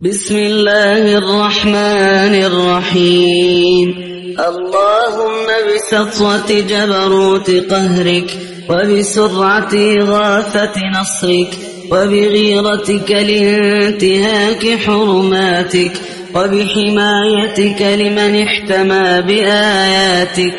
بسم الله الرحمن الرحيم. اللهم بسطوة جبروت قهرك وبسرعة غاثة نصرك وبغيرتك لانتهاك حرماتك وبحمايتك لمن احتمى بآياتك.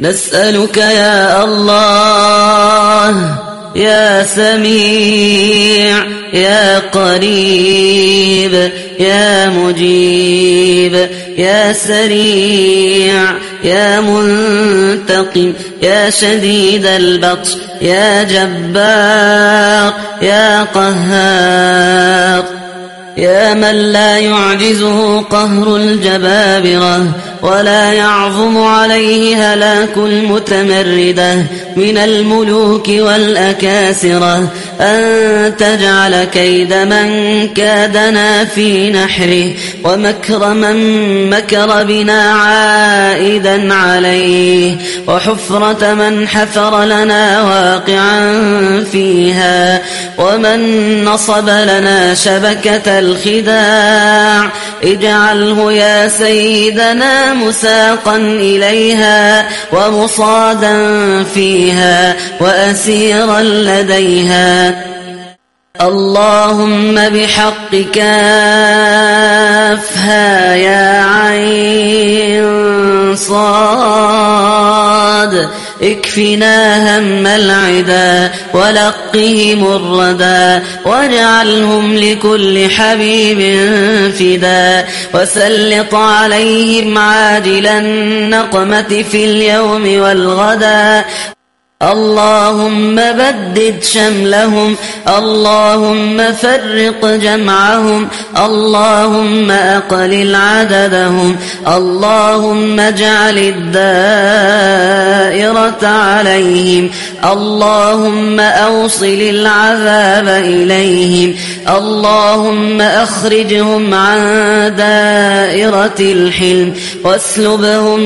نسألك يا الله يا سميع يا قريب يا مجيب يا سريع يا منتقم يا شديد البطش يا جبار يا قهار. يا من لا يعجزه قهر الجبابرة ولا يعظم عليه هلاك المتمردة من الملوك والأكاسرة. أن تجعل كيد من كادنا في نحره ومكر من مكر بنا عائدا عليه. وحفرة من حفر لنا واقعا فيها. ومن نصب لنا شبكة الخداع اجعله يا سيدنا مساقا إليها ومصادا فيها وأسيرا لديها. اللهم بحق كافها يا عين صاد. اكفنا هم العدا ولقهم الردى واجعلهم لكل حبيب فدا وسلط عليهم عاجل النقمة في اليوم والغدا اللهم بدد شملهم اللهم فرق جمعهم اللهم أقلل عددهم اللهم اجعل الدائرة عليهم اللهم أوصل العذاب إليهم اللهم أخرجهم عن دائرة الحلم واسلبهم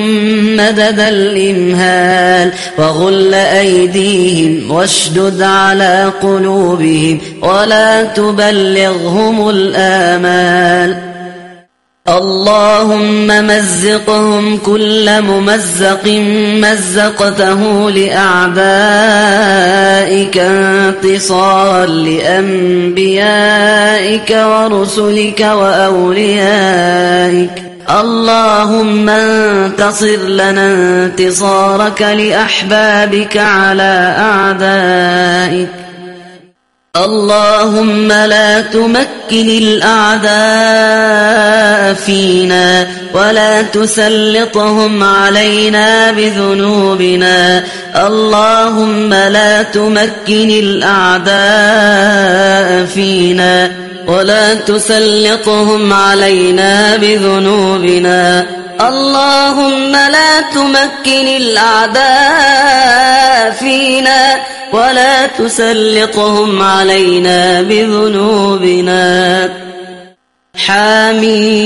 مدد الإمهال وغل أيديهم واشدد على قلوبهم ولا تبلغهم الآمال اللهم مزقهم كل ممزق مزقته لأعدائك انتصارا لأنبيائك ورسلك وأوليائك. اللهم انتصر لنا انتصارك لأحبابك على أعدائك. اللهم لا تمكن الأعداء فينا ولا تسلطهم علينا بذنوبنا. اللهم لا تمكن الأعداء فينا ولا تسلطهم علينا بذنوبنا. اللهم لا تمكن الأعداء فينا ولا تسلطهم علينا بذنوبنا. حامين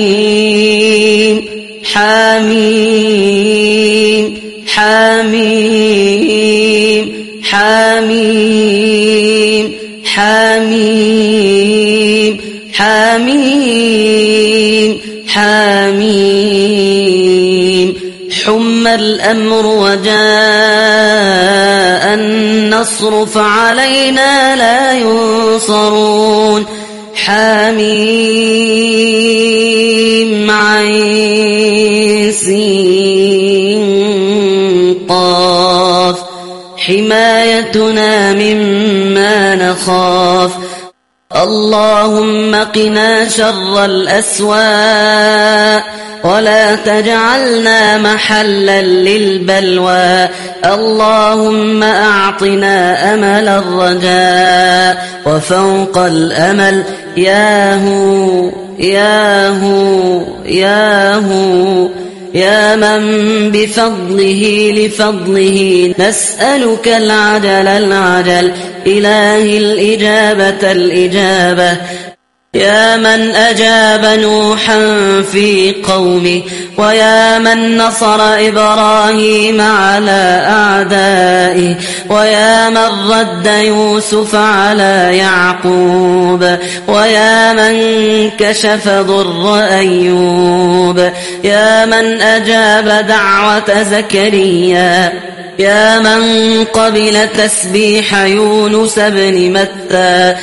حامين حامين حامين حامين حامين. حامين حم الأمر وجاء النصر فعلينا لا ينصرون. حميم عين قاف. حمايتنا مما نخاف. اللهم قنا شر الأسواء ولا تجعلنا محلا للبلوى. اللهم أعطنا أمل الرجاء وفوق الأمل. ياهو ياهو ياهو يا من بفضله لفضله نسألك العجل العجل إله الإجابة الإجابة. يا من أجاب نوحا في قومه ويا من نصر إبراهيم على أعدائه ويا من رد يوسف على يعقوب ويا من كشف ضر أيوب يا من أجاب دعوة زكريا يا من قبل تسبيح يونس بن متى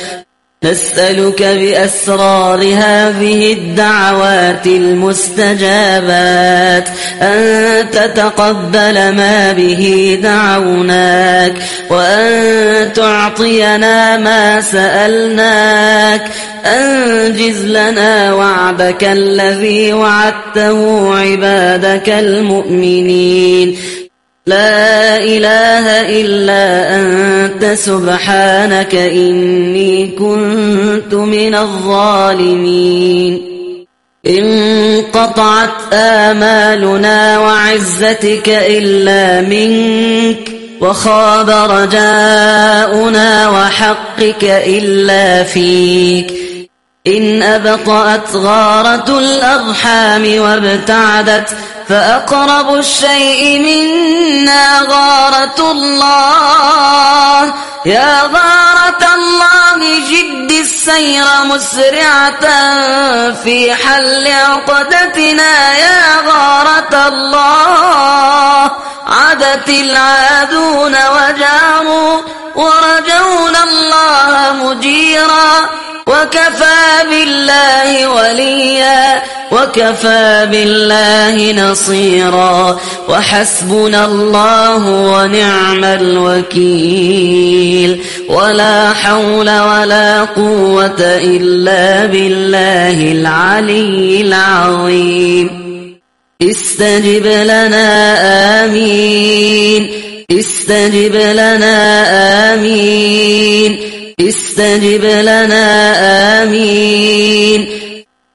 نسألك بأسرار هذه الدعوات المستجابات أن تتقبل ما به دعوناك وأن تعطينا ما سألناك. أنجز لنا وعدك الذي وعدته عبادك المؤمنين. لا إله إلا أنت سبحانك إني كنت من الظالمين. انقطعت آمالنا وعزتك إلا منك وخاب رجاؤنا وحقك إلا فيك. إن أبطأت غارة الأرحام وابتعدت فأقرب الشيء منا غارة الله. يا غارة الله جد السير مسرعة في حل عقدتنا. يا غارة الله عدت العادون وجاروا ورجونا الله مجيرا. وكفى بالله وليا. وكفى بالله نصيرا وحسبنا الله ونعم الوكيل ولا حول ولا قوة إلا بالله العلي العظيم استجب لنا آمين استجب لنا آمين استجب لنا آمين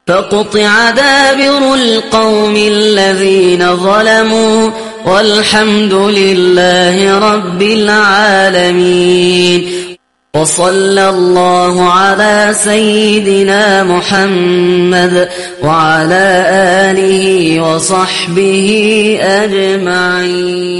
فقطع دابر القوم الذين ظلموا والحمد لله رب العالمين. وصلى الله على سيدنا محمد وعلى آله وصحبه أجمعين.